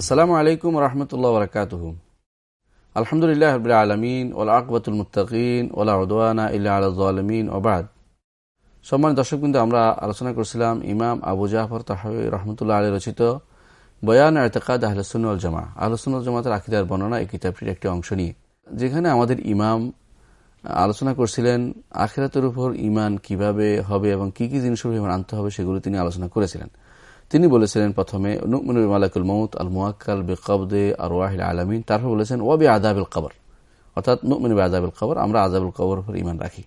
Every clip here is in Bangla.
আসসালামু আলাইকুম রহমতুল্লাহ বরকাত আলহামদুলিল্লাহ রবিল আলমিন ওলা আকবতুল মুতাকিন ওলা উদওয়ানা ইল্লা আলমিন ওবাদ সম্মান দর্শক কিন্তু আমরা আলোচনা করছিলাম ইমাম আবু জাফর তাহাবি রহমতুল্লাহ আলী রচিত বয়ান এতেকাদ আহলসুল জামা আহলসুল জামাতের আকিদার বর্ণনা এই কিতাবটির একটি অংশ নিয়ে। যেখানে আমাদের ইমাম আলোচনা করছিলেন আখেরাতের উপর ইমান কীভাবে হবে এবং কি কি জিনিসের ইমান আনতে হবে সেগুলো তিনি আলোচনা করেছিলেন। তিনি বলেছিলেন প্রথমে মালাকুল মৌত আল মুয়াক্কাল বে কবদে আর ওয়াহিল আলমিন। তারপর বলেছেন ওয়াবি আদাবুল কবর। অর্থাৎ নুকমিনুল আদাবুল কবর, আমরা আজাবুল কবর উপর ইমান রাখি।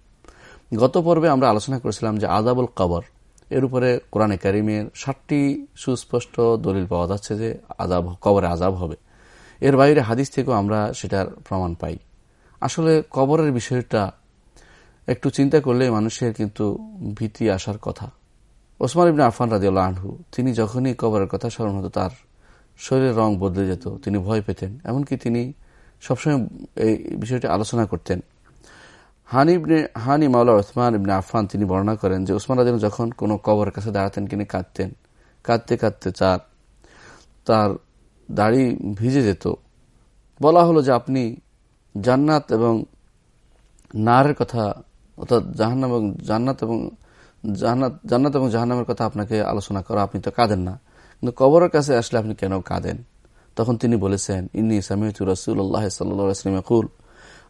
গত পর্বে আমরা আলোচনা করেছিলাম যে আজাবুল কবর, এর উপরে কোরআনে কারিমের ষাটটি সুস্পষ্ট দলিল পাওয়া যাচ্ছে যে আজাব কবরে আজাব হবে। এর বাইরে হাদিস থেকেও আমরা সেটার প্রমাণ পাই। আসলে কবরের বিষয়টা একটু চিন্তা করলে মানুষের কিন্তু ভীতি আসার কথা। ওসমান ইবনে আফান রাজিউল্লাহ আনহু, তিনি যখনই কবরের কথা স্মরণ হতো, তার শরীরের রং বদলে যেত, তিনি ভয় পেতেন। এমনকি তিনি সবসময় এই বিষয়টি আলোচনা করতেন। হানি ইবনে, হানি মাওলা ওসমান ইবনে আফান তিনি বর্ণনা করেন যে, ওসমান রাজন যখন কোনো কবরের কাছে দাঁড়াতেন, তিনি কাঁদতেন। কাঁদতে কাঁদতে চার তার দাড়ি ভিজে যেত। বলা হলো যে, আপনি জান্নাত এবং নারের কথা, অর্থাৎ জাহান্নাম এবং জান্নাত এবং জান্নাত জান্নাত এবং জাহান্নামের কথা আপনাকে আলোচনা করা, আপনি তো কাঁদেন না। কিন্তু কবরের কাছে আসলে আপনি কেন কাঁদেন? তখন তিনি বলেছেন, ইন্নি সামিউতু রসুল্লাহ সাল্লাম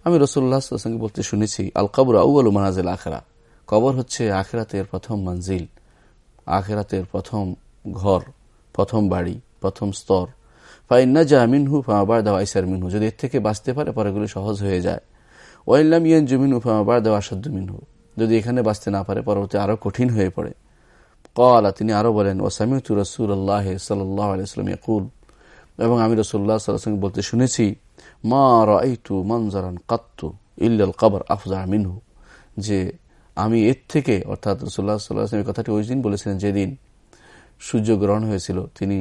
আমি রসুল্লাহ সঙ্গে বলতে শুনেছি আল কবর আউআল মানাজিল আখেরা। কবর হচ্ছে আখেরাতের প্রথম মঞ্জিল, আখেরাতের প্রথম ঘর, প্রথম বাড়ি, প্রথম স্তর। ফাইন্না জা মিনহু ফামাবার দেওয়া আইসার মিনহু। যদি এর থেকে বাঁচতে পারে পরেগুলি সহজ হয়ে যায়। ওয়াইল্লাম ইয়ান জমিনহু ফামাবার দেওয়া আসাদ্দ মিনহু। যদি এখানে বাঁচতে না পারে, পরবর্তী আরও কঠিন হয়ে পড়ে। কলা তিনি আরও বলেন ও সামিউতু রসুল আল্লাহ সাল্লাম ইয়াকুল। এবং আমি রসুল্লাহ সাল্লাম বলতে শুনেছি, মা রাইতু মনজারান কাত্তু ইল্লাল কবর আফজা মিনহু। যে আমি এর থেকে, অর্থাৎ রসুল্লাহ সাল্লাহ কথাটি ওই দিন বলেছিলেন যেদিন সূর্য গ্রহণ হয়েছিল, তিনি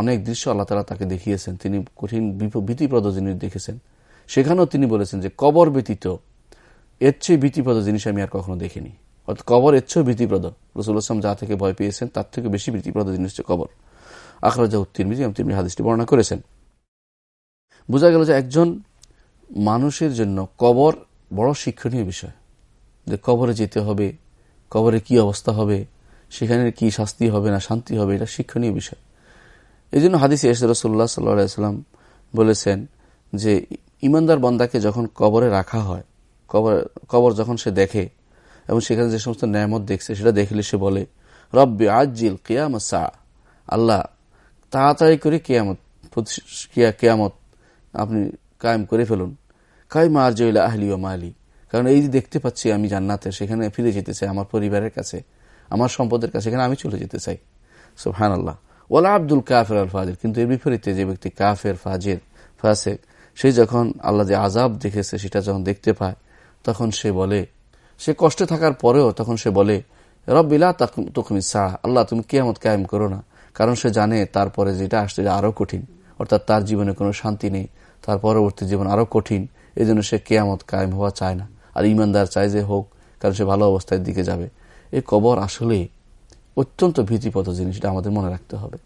অনেক দৃশ্য আল্লাহ তালা তাকে দেখিয়েছেন, তিনি কঠিন ভীতিপ্রদ জিনিস দেখেছেন। সেখানেও তিনি বলেছেন যে কবর ব্যতীত এর চেয়ে ভীতিপ্রদ জিনিস আমি আর কখনো দেখিনি। অর্থাৎ কবর এর চেয়েও ভীতিপ্রদ। রসুল আসলাম যা থেকে ভয় পেয়েছেন, তার থেকে বেশি ভীতিপ্রদ জিনিস হচ্ছে কবর। আখরাজা উত্তিরমিজি তিনি হাদিসটি বর্ণনা করেছেন। বোঝা গেল যে একজন মানুষের জন্য কবর বড় শিক্ষণীয় বিষয়। যে কবরে যেতে হবে, কবরে কি অবস্থা হবে, সেখানে কি শাস্তি হবে না শান্তি হবে, এটা শিক্ষণীয় বিষয়। এই জন্য হাদিস রসুল্লাহ সাল্লাম বলেছেন যে, ইমানদার বন্দাকে যখন কবরে রাখা হয় কবর কবর যখন সে দেখে, এবং সেখানে যে সমস্ত ন্যায়ামত দেখছে, সেটা দেখলে সে বলে, রব্বি আজিল কেয়ামত সা আল্লাহ, তাড়াতাড়ি করে কেয়ামত কেয়ামত আপনি কায়েম করে ফেলুন। কাই মার জয়লা আহলি ও মালি। কারণ এই যে দেখতে পাচ্ছি আমি জান্নাতে, সেখানে ফিরে যেতে চাই আমার পরিবারের কাছে, আমার সম্পদের কাছে, সেখানে আমি চলে যেতে চাই। সুহান আল্লাহ ওলা আব্দুল কাফের আল ফাজির কিন্তু এর বিপরীতে যে ব্যক্তি কাফের, ফাজির, ফাসেক, সে যখন আল্লাহ যে আজাব দেখেছে, সেটা যখন দেখতে পায় তখন সে বলে, সে কষ্টে থাকার পরেও তখন সে বলে রব্বিলা তখন সা আল্লাহ তুমি কেয়ামত কায়েম করো না। কারণ সে জানে তারপরে যেটা আসছে আরও কঠিন। অর্থাৎ তার জীবনে কোনো শান্তি নেই, তার পরবর্তী জীবন আরও কঠিন এই জন্য সে কেয়ামত কায়েম হওয়া চায় না। আর ইমানদার চায় যে হোক, কারণ সে ভালো অবস্থায় দিকে যাবে। এই কবর আসলে অত্যন্ত ভীতিপ্রদ জিনিস, এটা আমাদের মনে রাখতে হবে।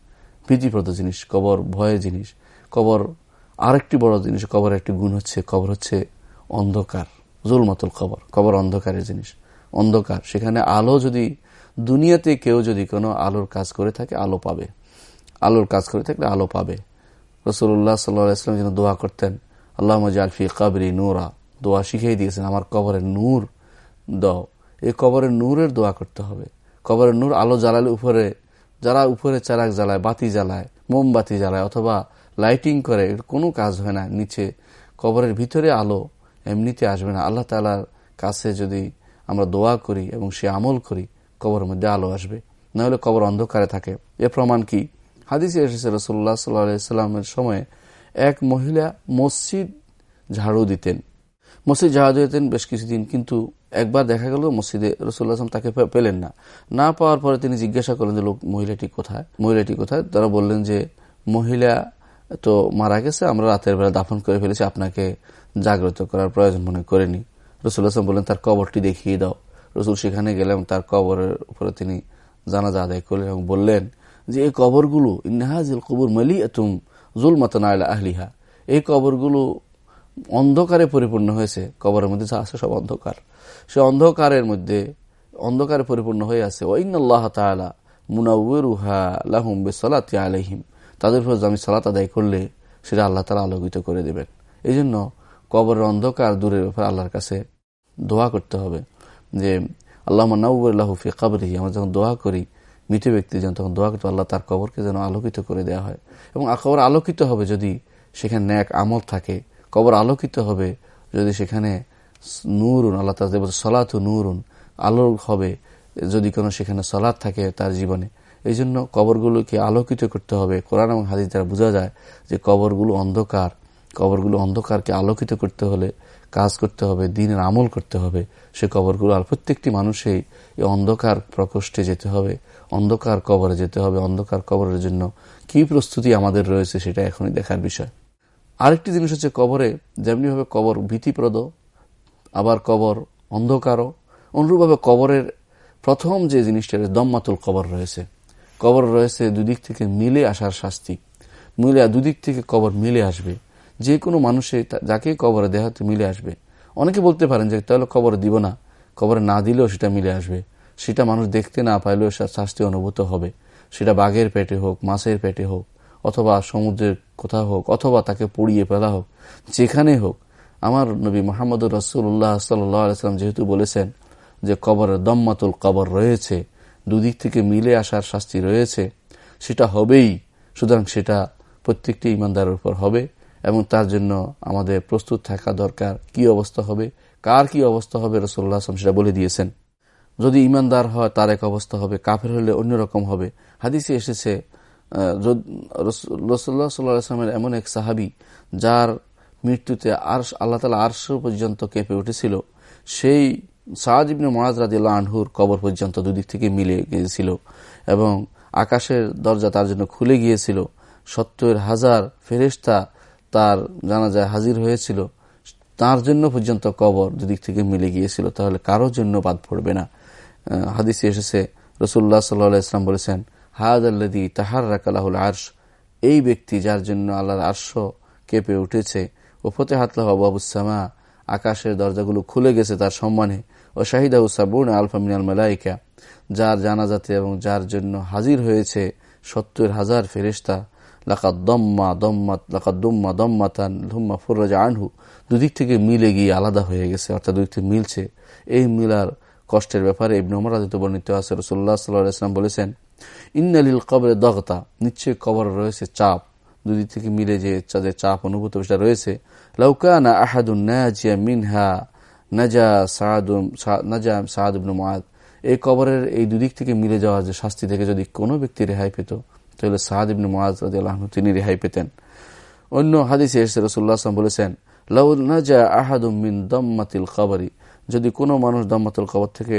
ভীতিপ্রদ জিনিস, কবর ভয়ের জিনিস। কবর আরেকটি বড় জিনিস কবর একটি গুণ হচ্ছে, কবর হচ্ছে অন্ধকার। জুলমাতুল কবর কবর অন্ধকারের জিনিস, অন্ধকার। সেখানে আলো যদি, দুনিয়াতে কেউ যদি কোনো আলোর কাজ করে থাকে, আলো পাবে। আলোর কাজ করে থাকলে আলো পাবে। রসুল্লাহ সাল্লাম যেন দোয়া করতেন আল্লাহ মজালফি কাবরি নূরা। দোয়া শিখিয়ে দিয়েছেন, আমার কবরের নূর দাও। এই কবরের নূরের দোয়া করতে হবে। কবরের নূর আলো জ্বালালে উপরে যারা উপরে চারাক জ্বালায়, বাতি জ্বালায়, মোমবাতি জ্বালায়, অথবা লাইটিং করে, কোনো কাজ হয় না। নিচে কবরের ভিতরে আলো এমনিতে আসবে না। আল্লাহ তালার কাছে যদি আমরা দোয়া করি এবং সে আমল করি, কবরের মধ্যে আলো আসবে। না হলে কবর অন্ধকারে থাকে। এ প্রমাণ কি? হাদিসে এসেছে রসুল্লাহ সাল্লামের সময়ে এক মহিলা মসজিদ ঝাড়ু দিতেন। মসজিদ ঝাড়ু দিতেন বেশ কিছুদিন, কিন্তু একবার দেখা গেল মসজিদে রসুল্লাহ তাকে পেলেন না। না পাওয়ার পরে তিনি জিজ্ঞাসা করলেন যে, লোক, মহিলাটি কোথায়? মহিলাটি কোথায়? তারা বললেন যে, মহিলা তো মারা গেছে, আমরা রাতের বেলা দাফন করে ফেলেছি, আপনাকে জাগ্রত করার প্রয়োজন মনে করেনি। রসুল্লাহ বললেন, তার কবরটি দেখিয়ে দাও। রসুল সেখানে গেলেন তার কবরের উপরে তিনি জানাজা আদায় করলেন এবং বললেন যে, এই কবরগুলো ইন্নাহাজিল কবর মালি এতুম জুলমাতন আলা আহলিহা। এই কবরগুলো অন্ধকারে পরিপূর্ণ হয়েছে। কবরের মধ্যে যা আছে সব অন্ধকার। সে অন্ধকারের মধ্যে, অন্ধকারে পরিপূর্ণ হয়ে আছে। ওইন আল্লাহ তালা মুনাউরুহা লাহুম বেসালাতি আলহিম তাদের উপর আমি সালাত আদায় করলে, সেটা আল্লাহ তালা আলোকিত করে দেবেন। এই জন্য কবরের অন্ধকার দূরের ব্যাপারে আল্লাহর কাছে দোয়া করতে হবে যে আল্লাহ নাউল্লাহ ফি কাবরিহি, আমরা যখন দোয়া করি, মৃত ব্যক্তি যেন তখন দোয়া করতে আল্লাহ তার কবরকে যেন আলোকিত করে দেওয়া হয়। এবং কবর আলোকিত হবে যদি সেখানে ন্যাক আমল থাকে, কবর আলোকিত হবে যদি সেখানে নুরুন, আল্লাহ তালা সলাত নুরুন আলো হবে যদি কোনো সেখানে সলাদ থাকে তার জীবনে। এই জন্য কবরগুলোকে আলোকিত করতে হবে। কোরআন এবং হাদিস দ্বারা বোঝা যায় যে কবরগুলো অন্ধকার কবরগুলো অন্ধকারকে আলোকিত করতে হলে, কাজ করতে হবে, দিনের আমল করতে হবে। সে কবরগুলো আর প্রত্যেকটি মানুষই এই অন্ধকার প্রকোষ্ঠে যেতে হবে, অন্ধকার কবরে যেতে হবে, অন্ধকার কবরের জন্য কি প্রস্তুতি আমাদের রয়েছে সেটা এখনই দেখার বিষয়। আরেকটি জিনিস হচ্ছে কবরে যেমনিভাবে কবর ভীতিপ্রদ, আবার কবর অন্ধকারও। অনুরূপভাবে কবরের প্রথম যে জিনিসটা দম্মাতুল কবর রয়েছে। কবর রয়েছে দুদিক থেকে মিলে আসার শাস্তি। মিলে দুদিক থেকে কবর মিলে আসবে। যে কোনো মানুষে যাকে কবরে দেহাতে মিলে আসবে। অনেকে বলতে পারেন যে, তাহলে কবর দিব না। কবরে না দিলেও সেটা মিলে আসবে। সেটা মানুষ দেখতে না পাইলেও শাস্তি অনুভূত হবে। সেটা বাঘের পেটে হোক, মাছের পেটে হোক, অথবা সমুদ্রের কোথাও হোক, অথবা তাকে পুড়িয়ে ফেলা হোক, যেখানে হোক। আমার নবী মোহাম্মদ রসুল্লাহ সাল্লাম যেহেতু বলেছেন যে, কবরের দম্মাতুল কবর রয়েছে, দুদিক থেকে মিলে আসার শাস্তি রয়েছে, সেটা হবেই। সুতরাং সেটা প্রত্যেকটি ইমানদারের উপর হবে। এবং তার জন্য আমাদের প্রস্তুত থাকা দরকার। কি অবস্থা হবে? কার কি অবস্থা হবে? রসোল্লা আসলাম সেটা বলে দিয়েছেন। যদি ইমানদার হয়, তার এক অবস্থা হবে। কাফের হলে অন্যরকম হবে। হাদিসে এসেছে রসোল্লা সাল্লামের এমন এক সাহাবি, যার মৃত্যুতে আর আল্লাহ তালা আরশ পর্যন্ত কেঁপে উঠেছিল। সেই সাহাজ ইবনে মহাজ রাদিল্লা আনহুর কবর পর্যন্ত দুদিক থেকে মিলে গিয়েছিল এবং আকাশের দরজা তার জন্য খুলে গিয়েছিল। সত্তর হাজার ফেরেস্তা তার জানা যায় হাজির হয়েছিল, তার জন্য পর্যন্ত কবর দুদিক থেকে মিলে গিয়েছিল, তাহলে কারোর জন্য বাদ পড়বে না। হাদিসে এসেছে রসুল্লাহ সাল্লাহ ইসলাম বলেছেন, হাদ আল্লাদি তাহার রাকালাহুল আর্শ। এই ব্যক্তি যার জন্য আল্লাহর আর্শ কেঁপে উঠেছে, ও ফতে হাতলা হাতলাহ আবুসামা আকাশের দরজাগুলো খুলে গেছে তার সম্মানে। ও শাহিদা উসাবুন আলফা মিনাল মালাইকা। যার জানাজাতে এবং যার জন্য হাজির হয়েছে সত্তর হাজার ফেরিস্তা লাকাত দম্মা দম্মাত লাকাত দুম্মা দম্মাতান ধুম্মা ফুরাজা আনহু। দুদিক থেকে মিলে গিয়ে আলাদা হয়ে গেছে, অর্থাৎ দুদিক থেকে মিলছে। এই মিলার কষ্টের ব্যাপারে ইবনে ওমর আদিত বর্ণিত আছে। রসুল্লাহ সাল্লাহ বলেছেন, ইন্নালিল কবরে দগতা নিশ্চয়ই কবর রয়েছে চাপ। দুদিক থেকে মিলে যে যাদের চাপ অনুভূত সেটা রয়েছে। লাউকানা আহাদুন নাজিয়া মিনহা নাজা সাহাদুম নাজা সাহাদুবনু মাদ এই কবরের এই দুদিক থেকে মিলে যাওয়া যে শাস্তি থেকে যদি কোনো ব্যক্তি রেহাই পেত তাহলে সাহাদ ইবনু মাজ রাজিয়াল্লাহ তিনি রেহাই পেতেন। অন্য হাদিসে এসে রসুল্লাহ আসলাম বলেছেন, লাউ নাজা আহাদুম দম্মাতিল কবরি যদি কোনো মানুষ দম্মাতুল কবর থেকে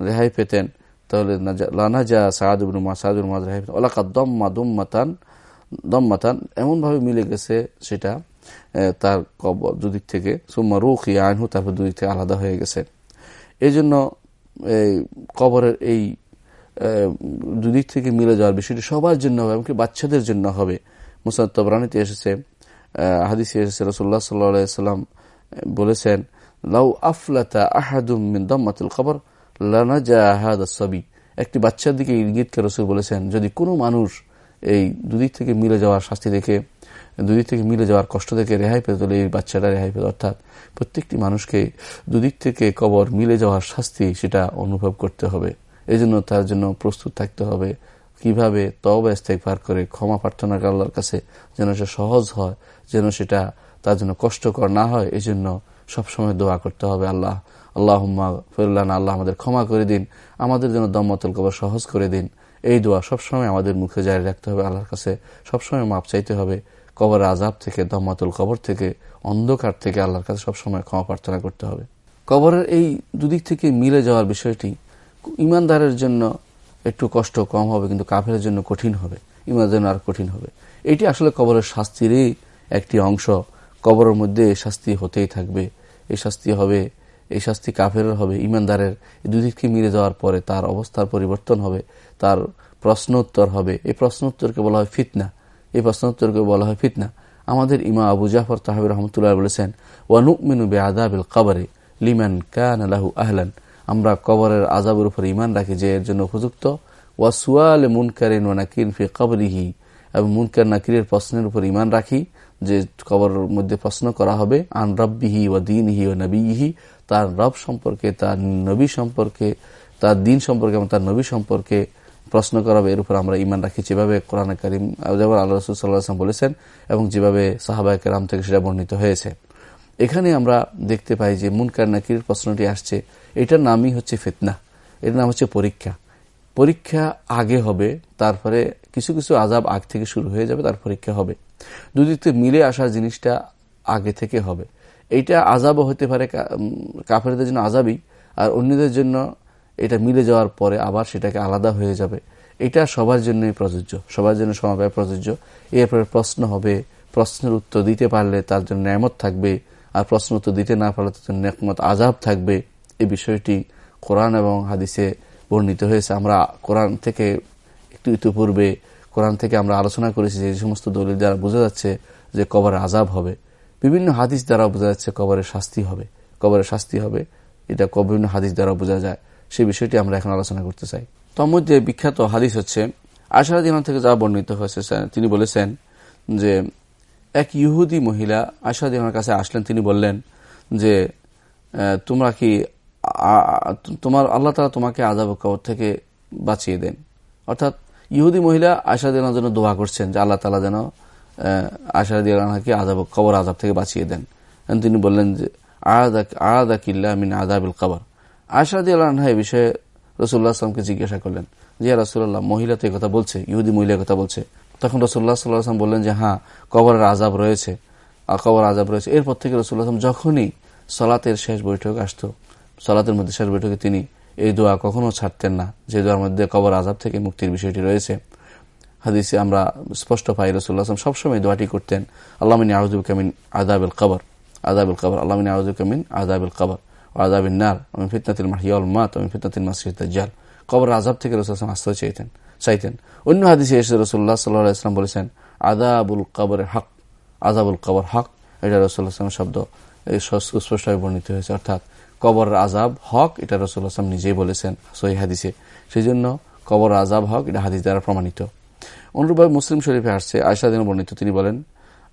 রেহাই পেতেন, তাহলে লানাজা সাহাদ ইবনু মা সাহাদুল মাজ রেহাই পেতেন। ওলাকা দম্মা দুম্মাতান, দম্মাতান এমনভাবে মিলে গেছে সেটা তার কবর দুদিক থেকে, সুম্মা রুখ আইনহু তারপর দুদিক থেকে আলাদা হয়ে গেছে। এই জন্য এই কবরের এই দুদিক থেকে মিলে যাওয়ার বিষয়টি সবার জন্য হবে এমনকি বাচ্চাদের জন্য হবে। মুসাদ তবরানিতে এসেছে হাদিসে এসেছে রসুল্লাহ সাল্লাম বলেছেন, লাউ আফলাতা আহাদুম মিন দম্মাতুল খবর লানাজা আহাদ সবি। একটি বাচ্চার দিকে ইঙ্গিতকে রসুল বলেছেন, যদি কোনো মানুষ এই দুদিক থেকে মিলে যাওয়ার শাস্তি দেখে, দুদিক থেকে মিলে যাওয়ার কষ্ট থেকে রেহাই পেত এই বাচ্চাটা রেহাই পেত। অর্থাৎ প্রত্যেকটি মানুষকে দুদিক থেকে কবর মিলে যাওয়ার শাস্তি সেটা অনুভব করতে হবে। এই জন্য তার জন্য প্রস্তুত থাকতে হবে। কীভাবে তবা ইস্তেকবার করে, ক্ষমা প্রার্থনা আল্লাহর কাছে যেন সে সহজ হয়, যেন সেটা তার জন্য কষ্টকর না হয় এই জন্য সবসময় দোয়া করতে হবে আল্লাহ। আল্লাহ ফিরুল্লাহ আল্লাহ আমাদের ক্ষমা করে দিন, আমাদের জন্য দম্মতুল কবর সহজ করে দিন। এই দোয়া সবসময় আমাদের মুখে জারি রাখতে হবে, আল্লাহর কাছে সবসময় মাপ চাইতে হবে। কবর আজাব থেকে দম্মাতুল কবর থেকে, অন্ধকার থেকে আল্লাহর কাছে সবসময় ক্ষমা প্রার্থনা করতে হবে। কবরের এই দুদিক থেকে মিলে যাওয়ার বিষয়টি ইমানদারের জন্য একটু কষ্ট কম হবে, কিন্তু কাফের জন্য কঠিন হবে। ইমানের জন্য আর কঠিন হবে। এটি আসলে কবরের শাস্তিরই একটি অংশ। কবরের মধ্যে শাস্তি হতেই থাকবে। এই শাস্তি হবে, এই শাস্তি কাফের হবে, ইমানদারের। দুদিককে মিলে যাওয়ার পরে তার অবস্থার পরিবর্তন হবে, তার প্রশ্নোত্তর হবে। এই প্রশ্নোত্তরকে বলা হয় ফিতনা। এই প্রশ্নোত্তরকে বলা হয় ফিতনা। আমাদের ইমা আবু জাফর তাহাবির রহমতুল্লাহ বলেছেন ওয়ানুমিনু বে আদাবিল কবরে লিমান কান আলাহু আহলান। আমরা কবরের আজাবের উপর ইমান রাখি যে এর জন্য উপযুক্ত। ওয়াসুয়াল মুনকারিন ও নাকির ফি কবরিহি। এবং মুনকার নাকিরের প্রশ্নের উপর ইমান রাখি যে কবরের মধ্যে প্রশ্ন করা হবে আন রব্বিহি ও দিনহি ও নবীহি। তার রব সম্পর্কে, তার নবী সম্পর্কে, তার দিন সম্পর্কে এবং তার নবী সম্পর্কে প্রশ্ন করা হবে। এর উপর আমরা ইমান রাখি যেভাবে কোরআন করিম যেমন আল্লাহ রসুল সাল্লাহ বলেছেন এবং যেভাবে সাহাবায় কেরাম থেকে সেটা বর্ণিত হয়েছে। এখানে আমরা দেখতে পাই যে মুনকার নাকির প্রশ্নটি আসছে, এটার নামই হচ্ছে ফিতনা, এর নাম হচ্ছে পরীক্ষা। পরীক্ষা আগে হবে, তারপরে কিছু কিছু আজাব আগ থেকে শুরু হয়ে যাবে, তার পরীক্ষা হবে। দুদিকে মিলে আসার জিনিসটা আগে থেকে হবে। এইটা আজাবও হতে পারে কাফেরদের জন্য আজাবই আর অন্যদের জন্য এটা মিলে যাওয়ার পরে আবার সেটাকে আলাদা হয়ে যাবে। এটা সবার জন্যই প্রযোজ্য, সবার জন্য সমাবেশ প্রযোজ্য। এরপরে প্রশ্ন হবে, প্রশ্নের উত্তর দিতে পারলে তার জন্য ন্যামত থাকবে আর প্রশ্ন উত্তর দিতে না পারলে তো জন্য একমত আজাব থাকবে। এই বিষয়টি কোরআন এবং হাদিসে বর্ণিত হয়েছে। আমরা কোরআন থেকে একটু ইতিপূর্বে কোরআন থেকে আমরা আলোচনা করেছি যে সমস্ত দলিল দ্বারা বোঝা যাচ্ছে যে কবরের আজাব হবে। বিভিন্ন হাদিস দ্বারা বোঝা যাচ্ছে কবরের শাস্তি হবে। কবরের শাস্তি হবে। এটা বিভিন্ন হাদিস দ্বারা বোঝা যায়। সেই বিষয়টি আমরা এখন আলোচনা করতে চাই। তার মধ্যে বিখ্যাত হাদিস হচ্ছে আশারা দিন থেকে যা বর্ণিত হয়েছে, তিনি বলেছেন যে এক ইহুদি মহিলা আশারা দিনের কাছে আসলেন, তিনি বললেন যে তোমরা কি তোমার, আল্লাহ তালা তোমাকে আজাব কবর থেকে বাঁচিয়ে দেন। অর্থাৎ ইহুদি মহিলা আশা দিনার জন্য দোয়া করছেন যে আল্লাহ তালা যেন আশা দিনাকে আজাব কবর আজাব থেকে বাঁচিয়ে দেন। তিনি বললেন যে আদা কিল্লা মিন আদাবিল কবর। আশা দিয়াল এ বিষয়ে রসুল্লাহ আসলামকে জিজ্ঞাসা করলেন যে রসুল্লাহ মহিলা তো কথা বলছে, ইহুদি মহিলা কথা বলছে। তখন রসুল্লাহ সাল্লাহ আসলাম বললেন যে হ্যাঁ কবরের আজাব রয়েছে। কবর আজাব রয়েছে। এরপর থেকে রসুল্লাহ আসলাম যখনই সলাতের শেষ বৈঠক আসত, সলাতের মধ্যে শেষ বৈঠকে তিনি এই দোয়া কখনো ছাড়তেন না, যে দোয়ার মধ্যে কবর আজাব থেকে মুক্তির বিষয়টি রয়েছে। হাদিসে আমরা স্পষ্ট পাই রসুল্লাহ আসলাম সবসময় দোয়াটি করতেন আল্লামিনী আউজুব কামিন আদাবুল কবর। আদাবুল কবর আল্লামিনী আউজুব কামিন আদাবুল কবর। আজাবিন নার আমি ফিতনাতিল মাহিয়াল মাত আমি ফিতনাতিল মাসিদ দাজ্জাল। কবর আজাব থেকে রসুল আসলাম আশ্রয় চাইতেন। চাইতেন। অন্য হাদিসে এসে রসুল্লাহ সাল্লাহ ইসলাম বলেছেন আদাবুল কবর হক আজাবুল কবর হক। এটা রসুল্লাহ আসলামের শব্দ। সুস্পষ্টভাবে বর্ণিত হয়েছে। অর্থাৎ কবর আজাব হক, এটা রসুল আসলাম নিজেই বলেছেন সহি হাদিসে। সেই জন্য কবর আজাব হক, এটা হাদিস দ্বারা প্রমাণিত। অনুরূপভাবে মুসলিম শরীফে আসছে আয়সাদিন বর্ণিত, তিনি বলেন,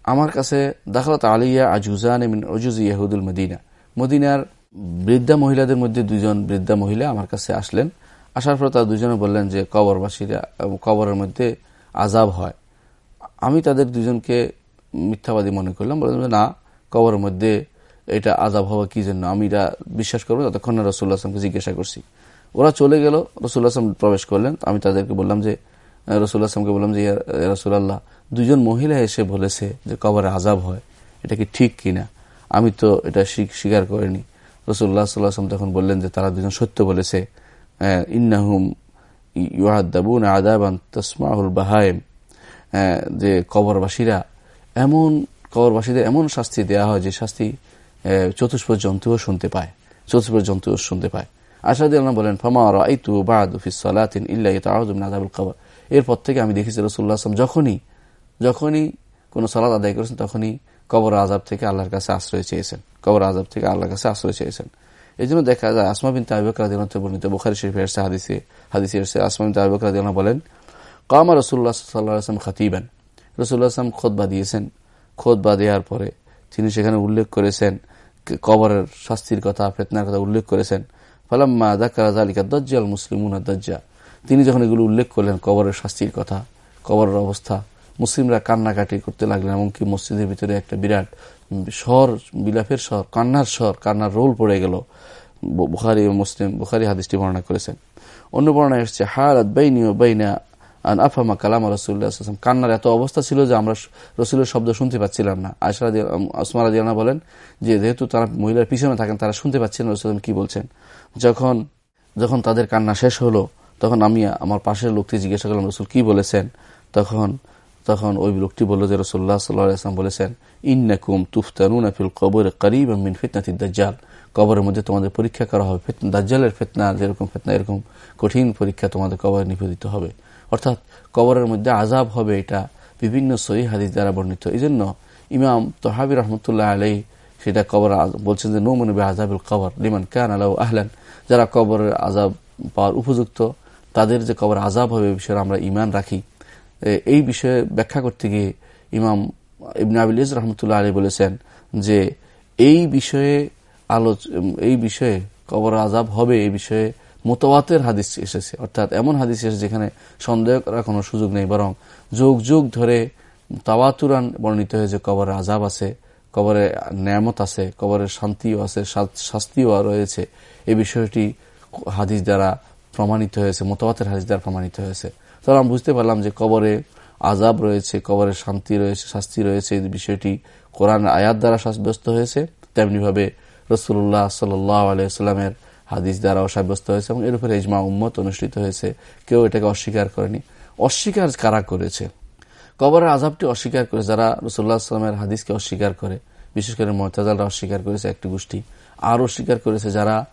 আমার কাছে দাখলত আলিয়া আজুজান অজুজ ইয়াহুদুল মদিনা। মদিনার বৃদ্ধা মহিলাদের মধ্যে দুজন বৃদ্ধা মহিলা আমার কাছে আসলেন। আসার পর তারা দুজনে বললেন যে কবরবাসীরা কবরের মধ্যে আজাব হয়। আমি তাদের দুজনকে মিথ্যাবাদী মনে করলাম, বললাম যে না, কবরের মধ্যে এটা আজাব হওয়া কি জন্য? আমি এটা বিশ্বাস করব ততক্ষণ রসুল্লাহ আসলামকে জিজ্ঞাসা করছি। ওরা চলে গেল রসুল্লাহ আসলাম প্রবেশ করলেন। আমি তাদেরকে বললাম যে রসুল্লাহ আসলামকে বললাম যে রসুল্লাহ দুজন মহিলা এসে বলেছে যে কবরে আজাব হয়, এটা কি ঠিক কিনা? আমি তো এটা স্বীকার করিনি। রসুল্লাহ সাল্লাহাম তখন বললেন যে, তারা দুজন সত্য বলেছে। ইন্নাহুম ইউহাদ্দাবুন আদাবান তসমাহুল বাহায়েম যে কবরবাসীরা এমন, কবরবাসীদের এমন শাস্তি দেয়া হয় যে শাস্তি চতুষ্প জন্তুও শুনতে পায় চতুষ্প জন্তুও শুনতে পায়। আশাদ আল্লাহ বলেন, ফামা রাইতু বাদুফিসালাতিন ইল্লাহ তাহজুম আদাবুল কবর। এরপর থেকে আমি দেখেছি রসুল্লাহ আসলাম যখনই যখনই কোনো সালাদ আদায় করেছেন, তখনই কবর আজাব থেকে আল্লাহর কাছে আশ্রয় চেয়েছেন। কবর আজাব থেকে আল্লাহর কাছে আশ্রয় চেয়েছেন। এই জন্য দেখা যায় আসমা বিন তাইবকরা দিনতে বর্ণিত বুখারি শরীফ এসে হাদিসে হাদিসে এসে আসমা বিন তাইবকরা দিন বলেন, কামা রসুল্লাহ সাল্লাহ আসলাম খাতিবেন। রসুল্লাহ আসলাম খোদবা দিয়েছেন। খোদবা দেওয়ার পরে তিনি সেখানে উল্লেখ করেছেন, কবরের শাস্তির কথা, ফেতনার কথা উল্লেখ করেছেন। ফালাম্মা দাকার আলিকা দজ্জাল মুসলিমুন দজ্জা। তিনি যখন এগুলো উল্লেখ করলেন, কবরের শাস্তির কথা, কবরের অবস্থা, মুসলিমরা কান্নাকাটি করতে লাগলেন, এমনকি মসজিদের ভিতরে একটা বিরাট স্বর বিলাপের স্বর কান্নার স্বর কান্নার রোল পড়ে গেল। বুখারি মুসলিম, বুখারি হাদিসটি বর্ণনা করেছেন। অন্য বর্ণনা এসছে হারাত বাইনি ও বাইনা আন আফামা কালাম রসুল্লাহ কান্নার এত অবস্থা ছিল যে আমরা রসুলের শব্দ শুনতে পাচ্ছিলাম না। আয়সা আসমারা দিয়ানা বলেন যে, যেহেতু তারা মহিলার পিছনে থাকেন, তারা শুনতে পাচ্ছেন রসুল কি বলছেন? যখন যখন তাদের কান্না শেষ হলো, তখন আমি আমার পাশের লোকটি জিজ্ঞাসা করলাম, রসুল কি বলেছেন? তখন তখন ওই লোকটি বলল যে রসুল্লাহ সাল্লাম বলেছেন, ইন্নাকুম তুফতানুন আফিল কবর করিব মিন ফিতনাতি দাজ্জাল। কবরের মধ্যে তোমাদের পরীক্ষা করা হবে দাজ্জালের ফেতনা, যেরকম ফেতনা, এরকম কঠিন পরীক্ষা তোমাদের কবরে নিবেদিত হবে। অর্থাৎ কবরের মধ্যে আজাব হবে এটা বিভিন্ন সহি হাদিস দ্বারা বর্ণিত। এই জন্য ইমাম তহাবি রহমতুল্লাহ আলাই সেটা কবর বলছেন যে নৌমনবী আজাবুল কবর লিমান কান আলাউ আহলান। যারা কবরের আজাব পাওয়ার উপযুক্ত, তাদের যে কবর আজাব হবে বিষয়ে আমরা ইমান রাখি। এই বিষয়ে ব্যাখ্যা করতে গিয়ে ইমাম ইবনে আবিল ইজ রহমতুল্লাহ আলী বলেছেন যে এই বিষয়ে আলোচ এই বিষয়ে কবর আজাব হবে, এই বিষয়ে মোতওয়াতের হাদিস এসেছে। অর্থাৎ এমন হাদিস এসেছে যেখানে সন্দেহ করার কোনো সুযোগ নেই, বরং যুগ যুগ ধরে তাওয়াতুরান বর্ণিত হয়েছে, কবরে আজাব আছে, কবরে ন্যামত আছে কবরের শান্তিও আছে শাস্তিও রয়েছে। এই বিষয়টি হাদিস দ্বারা প্রমাণিত হয়েছে, মোতওয়াতের হাদিস দ্বারা প্রমাণিত হয়েছে। তাহলে আমি বুঝতে পারলাম যে কবরে আজাব রয়েছে, কবরে শান্তি রয়েছে, শাস্তি রয়েছে, এই বিষয়টি কোরআন আয়াত দ্বারা সাব্যস্ত হয়েছে। তেমনিভাবে রসুল্লাহ সাল্লাহ আলিয়াল্লামের হাদিস দ্বারাও সাব্যস্ত হয়েছে এবং এর উপরে ইজমা উম্মত অনুষ্ঠিত হয়েছে। কেউ এটাকে অস্বীকার করেনি। অস্বীকার কারা করেছে? কবরের আজাবটি অস্বীকার করে যারা রসুল্লাহ আসলামের হাদিসকে অস্বীকার করে, বিশেষ করে মহতাজালরা অস্বীকার করেছে একটি গোষ্ঠী, আর অস্বীকার করেছে যারা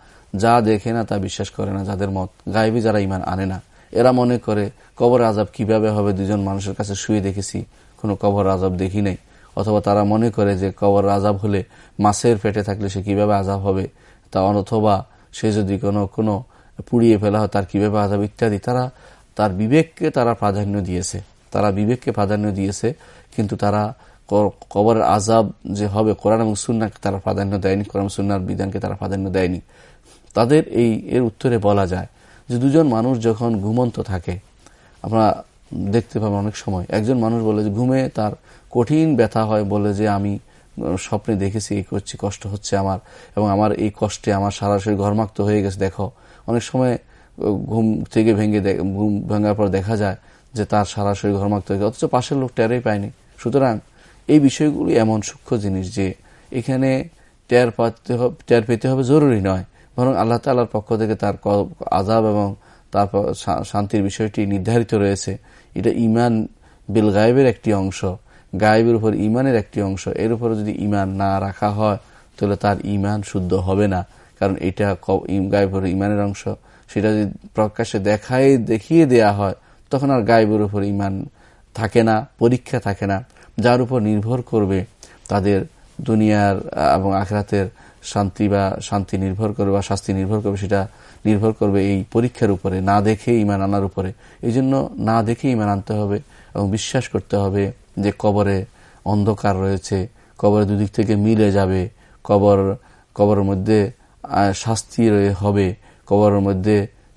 যা দেখে না তা বিশ্বাস করে না, যাদের মত গায়েবী যারা ইমান আনে না। এরা মনে করে, কবর আজাব কীভাবে হবে? দুজন মানুষের কাছে শুয়ে দেখেছি, কোনো কবর আজাব দেখি নাই। অথবা তারা মনে করে যে কবর আজাব হলে মাছের পেটে থাকলে সে কীভাবে আজাব হবে? তা অথবা সে যদি কোনো কোনো পুড়িয়ে ফেলা হয়, তার কীভাবে আজাব ইত্যাদি। তারা, তার বিবেককে তারা প্রাধান্য দিয়েছে। তারা বিবেককে প্রাধান্য দিয়েছে, কিন্তু তারা কবর আজাব যে হবে, কোরআন এবং সুন্নাকে তারা প্রাধান্য দেয়নি, কোরআন সুন্নার বিধানকে তারা প্রাধান্য দেয়নি। তাদের এই, এর উত্তরে বলা যায় যে দুজন মানুষ যখন ঘুমন্ত থাকে আমরা দেখতে পাবো অনেক সময়, একজন মানুষ বলে যে ঘুমে তার কঠিন ব্যথা হয় বলে যে আমি স্বপ্নে দেখেছি, এই করছি, কষ্ট হচ্ছে আমার, এবং আমার এই কষ্টে আমার সারা শরীর ঘরমাক্ত হয়ে গেছে, দেখো। অনেক সময় ঘুম থেকে ভেঙে ঘুম ভাঙার পর দেখা যায় যে তার সারা ঘরমাক্ত হয়ে গেছে, অথচ পাশের লোক টেরই পায়নি। সুতরাং এই বিষয়গুলি এমন সূক্ষ্ম জিনিস যে এখানে টের পাতে টের পেতে হবে, জরুরি নয়। বরং আল্লাহ তাল্লার পক্ষ থেকে তার আজাব এবং তারপর শান্তির বিষয়টি নির্ধারিত রয়েছে। এটা ইমান বিল গায়েবের একটি অংশ। গায়েবের উপর ইমানের একটি অংশ। এর উপরে যদি ইমান না রাখা হয়, তাহলে তার ইমান শুদ্ধ হবে না। কারণ এটা গায়েবের ইমানের অংশ। সেটা যদি প্রকাশ্যে দেখায়, দেখিয়ে দেয়া হয়, তখন আর গায়েবের উপর ইমান থাকে না, পরীক্ষা থাকে না। যার উপর নির্ভর করবে তাদের দুনিয়ার এবং আখরাতের শান্তি বা শান্তি নির্ভর করবে বা শাস্তি নির্ভর করবে, সেটা নির্ভর করবে এই পরীক্ষার উপরে, না দেখে ইমান আনার উপরে। এই জন্য না দেখে ইমান আনতে হবে এবং বিশ্বাস করতে হবে যে কবরে অন্ধকার রয়েছে কবরে দুদিক থেকে মিলে যাবে, কবর, কবরের মধ্যে শাস্তি হবে, কবরের মধ্যে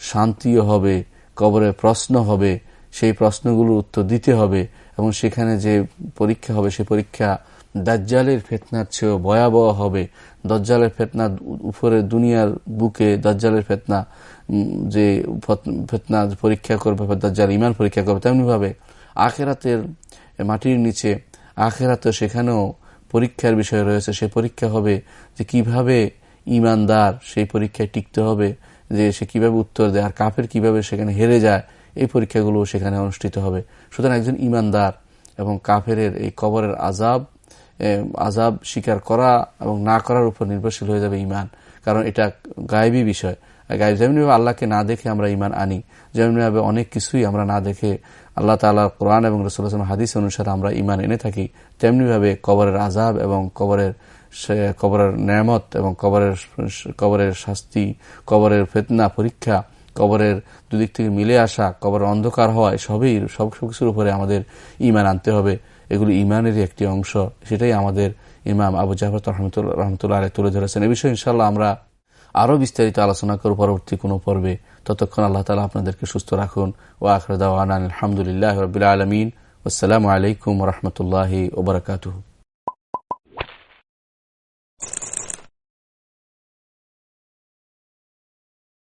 শান্তিও হবে, কবরে প্রশ্ন হবে, সেই প্রশ্নগুলোর উত্তর দিতে হবে এবং সেখানে যে পরীক্ষা হবে, সে পরীক্ষা দাজ্জালের ফেতনার চেয়েও ভয়াবহ হবে। দজ্জালের ফেতনা উপরে দুনিয়ার বুকে, দাজ্জালের ফেতনা যে ফেতনা পরীক্ষা করবে, দাজ্জাল ইমান পরীক্ষা করবে, তেমনিভাবে আখেরাতের মাটির নিচে, আখেরাতে সেখানেও পরীক্ষার বিষয় রয়েছে। সে পরীক্ষা হবে যে কীভাবে ইমানদার সেই পরীক্ষায় টিকতে হবে, যে সে কীভাবে উত্তর দেয়, আর কাফের কীভাবে সেখানে হেরে যায়, এই পরীক্ষাগুলো সেখানে অনুষ্ঠিত হবে। সুতরাং একজন ইমানদার এবং কাফের এই কবরের আজাব আজাব স্বীকার করা এবং না করার উপর নির্ভরশীল হয়ে যাবে ইমান কারণ এটা গায়েবী বিষয়। যেমনিভাবে আল্লাহকে না দেখে আমরা ইমান আনি, যেমনিভাবে অনেক কিছুই আমরা না দেখে আল্লাহ তালা কোরআন এবং রসুল্লাহ হাদিস অনুসারে আমরা ইমান এনে থাকি, তেমনিভাবে কবরের আজাব এবং কবরের কবরের ন্যামত এবং কবরের কবরের শাস্তি, কবরের ফেতনা, পরীক্ষা, কবরের দুদিক থেকে মিলে আসা, কবরের অন্ধকার হওয়া সবই সব কিছুর উপরে আমাদের ইমান আনতে হবে। এগুলি ইমানেরই একটি অংশ। সেটাই আমাদের ইমাম আবু জাফর রহমতুল্লাহ আলহ তুলে ধরেছেন। এ বিষয়ে ইনশাল্লাহ আমরা আরও বিস্তারিত আলোচনা করব পরবর্তী কোনো পর্বে। ততক্ষণ আল্লাহ তালা আপনাদেরকে সুস্থ রাখুন। ও আখরদাওয়ান আলহামদুলিল্লাহ রবিল আলমিন। আসসালামু আলাইকুম রহমতুল্লাহ ওবরাকাতু